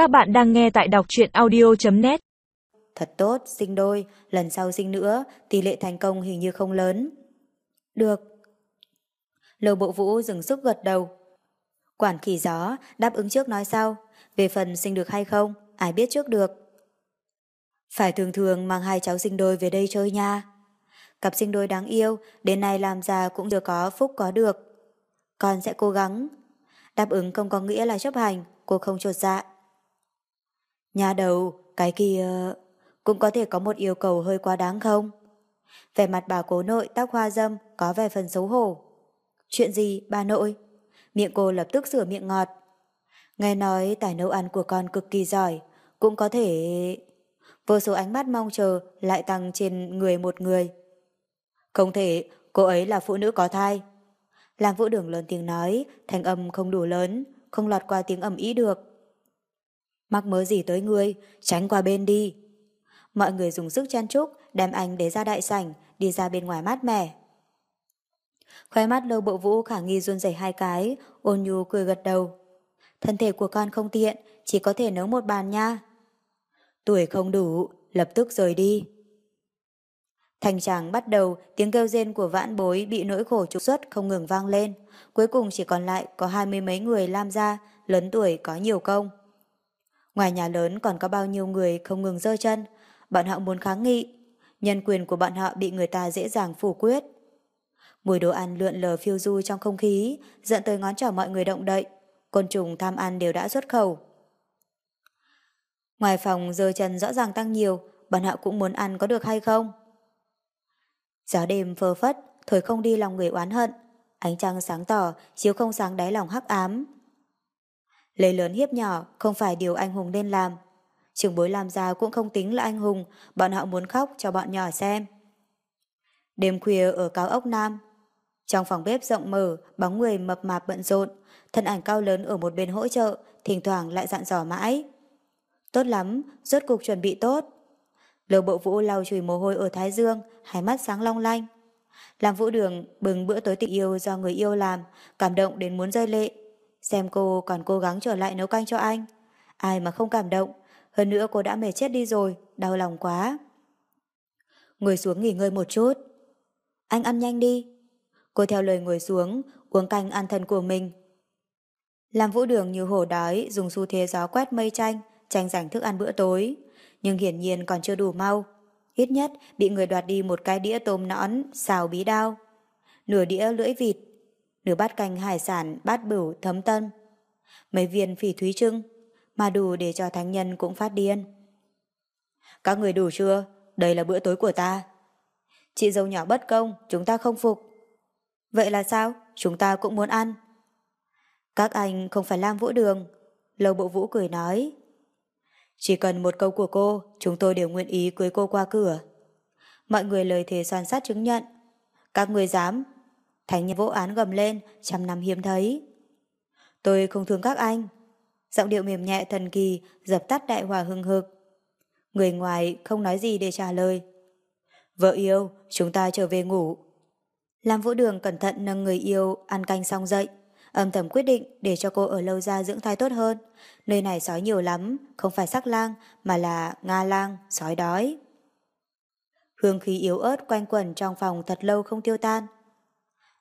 Các bạn đang nghe tại đọc truyện audio.net Thật tốt, sinh đôi, lần sau sinh nữa, tỷ lệ thành công hình như không lớn. Được. Lầu bộ vũ dừng sức gật đầu. Quản khỉ gió, đáp ứng trước nói sau. Về phần sinh được hay không, ai biết trước được. Phải thường thường mang hai cháu sinh đôi về đây chơi nha. Cặp sinh đôi đáng yêu, đến nay làm già cũng chưa có phúc có được. Con sẽ cố gắng. Đáp ứng không có nghĩa là chấp hành, cô không trột dạ. Nhà đầu, cái kia... Cũng có thể có một yêu cầu hơi quá đáng không? về mặt bà cố nội tóc hoa dâm có vẻ phần xấu hổ. Chuyện gì, bà nội? Miệng cô lập tức sửa miệng ngọt. Nghe nói tài nấu ăn của con cực kỳ giỏi, cũng có thể... Vô số ánh mắt mong chờ lại tăng trên người một người. Không thể, cô ấy là phụ nữ có thai. Làm vũ đường lớn tiếng nói, thành âm không đủ lớn, không lọt qua tiếng ầm ý được. Mắc mớ gì tới ngươi, tránh qua bên đi. Mọi người dùng sức chen chúc, đem anh để ra đại sảnh, đi ra bên ngoài mát mẻ. Khóe mắt lâu bộ vũ khả nghi run rẩy hai cái, ôn nhu cười gật đầu. Thân thể của con không tiện, chỉ có thể nấu một bàn nha. Tuổi không đủ, lập tức rời đi. Thành tràng bắt đầu, tiếng kêu rên của vãn bối bị nỗi khổ trục xuất không ngừng vang lên. Cuối cùng chỉ còn lại có hai mươi mấy người lam gia, lớn tuổi có nhiều công. Ngoài nhà lớn còn có bao nhiêu người không ngừng dơ chân, bọn họ muốn kháng nghị. Nhân quyền của bọn họ bị người ta dễ dàng phủ quyết. Mùi đồ ăn lượn lờ phiêu du trong không khí, dẫn tới ngón trỏ mọi người động đậy. Côn trùng tham ăn đều đã xuất khẩu. Ngoài phòng dơ chân rõ ràng tăng nhiều, bọn họ cũng muốn ăn có được hay không? Gió đêm phơ phất, thổi không đi lòng người oán hận. Ánh trăng sáng tỏ, chiếu không sáng đáy lòng hắc ám. Lấy lớn hiếp nhỏ không phải điều anh hùng nên làm. Trường bối làm ra cũng không tính là anh hùng, bọn họ muốn khóc cho bọn nhỏ xem. Đêm khuya ở cao ốc Nam, trong phòng bếp rộng mở, bóng người mập mạp bận rộn, thân ảnh cao lớn ở một bên hỗ trợ, thỉnh thoảng lại dặn dò mãi. Tốt lắm, rốt cục chuẩn bị tốt. Lầu bộ vũ lau chùi mồ hôi ở Thái Dương, hai mắt sáng long lanh. Làm vũ đường bừng bữa tối tình yêu do người yêu làm, cảm động đến muốn rơi lệ. Xem cô còn cố gắng trở lại nấu canh cho anh. Ai mà không cảm động, hơn nữa cô đã mệt chết đi rồi, đau lòng quá. Ngồi xuống nghỉ ngơi một chút. Anh ăn nhanh đi. Cô theo lời ngồi xuống, uống canh ăn thân của mình. Làm vũ đường như hổ đói, dùng xu thế gió quét mây tranh, tranh giành thức ăn bữa tối. Nhưng hiển nhiên còn chưa đủ mau. Ít nhất bị người đoạt đi một cái đĩa tôm nõn, xào bí đao. Nửa đĩa lưỡi vịt, nửa bát canh hải sản, bát bửu, thấm tân. Mấy viên phỉ thúy trưng, mà đủ để cho thánh nhân cũng phát điên. Các người đủ chưa? Đây là bữa tối của ta. Chị dâu nhỏ bất công, chúng ta không phục. Vậy là sao? Chúng ta cũng muốn ăn. Các anh không phải Lam Vũ Đường. Lâu Bộ Vũ cười nói. Chỉ cần một câu của cô, chúng tôi đều nguyện ý cưới cô qua cửa. Mọi người lời thề son sát chứng nhận. Các người dám. Thánh nhân vô án gầm lên, trăm năm hiếm thấy. Tôi không thương các anh. Giọng điệu mềm nhẹ thần kỳ, dập tắt đại hòa hưng hực. Người ngoài không nói gì để trả lời. Vợ yêu, chúng ta trở về ngủ. Lam Vũ Đường cẩn thận nâng người yêu ăn canh xong dậy. Âm thầm quyết định để cho cô ở lâu ra dưỡng thai tốt hơn. Nơi này sói nhiều lắm, không phải sắc lang, mà là Nga lang, sói đói. Hương khí yếu ớt quanh quẩn trong phòng thật lâu không tiêu tan.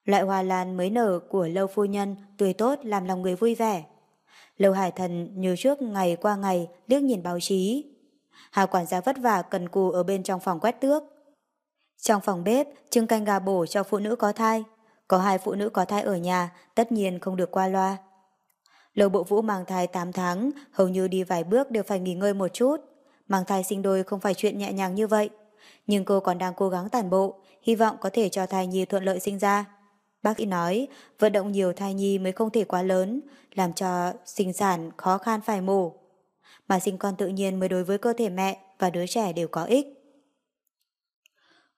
Loại hoa lan mới nở của lâu phu nhân tươi tốt làm lòng người vui vẻ. Lâu hải thần như trước ngày qua ngày liếc nhìn báo chí. Hà quản gia vất vả cần cù ở bên trong phòng quét tước. Trong phòng bếp, trưng canh gà bổ cho phụ nữ có thai. Có hai phụ nữ có thai ở nhà, tất nhiên không được qua loa. lâu bộ vũ mang thai 8 tháng, hầu như đi vài bước đều phải nghỉ ngơi một chút. Mang thai sinh đôi không phải chuyện nhẹ nhàng như vậy. Nhưng cô còn đang cố gắng tản bộ, hy vọng có thể cho thai nhi thuận lợi sinh ra. Bác sĩ nói, vận động nhiều thai nhi mới không thể quá lớn, làm cho sinh sản khó khăn phải mổ. Mà sinh con tự nhiên mới đối với cơ thể mẹ và đứa trẻ đều có ích.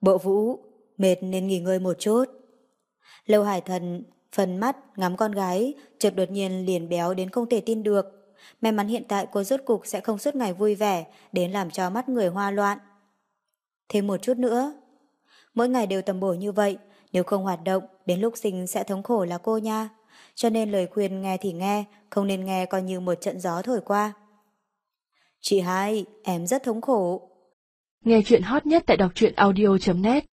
Bộ vũ, mệt nên nghỉ ngơi một chút. Lâu hải thần phần mắt ngắm con gái, chợt đột nhiên liền béo đến không thể tin được. May mắn hiện tại cô rốt cục sẽ không suốt ngày vui vẻ đến làm cho mắt người hoa loạn. Thêm một chút nữa. Mỗi ngày đều tầm bổ như vậy, nếu không hoạt động, đến lúc sinh sẽ thống khổ là cô nha. Cho nên lời khuyên nghe thì nghe, không nên nghe coi như một trận gió thổi qua. Chị hai, em rất thống khổ. Nghe chuyện hot nhất tại đọc truyện audio.net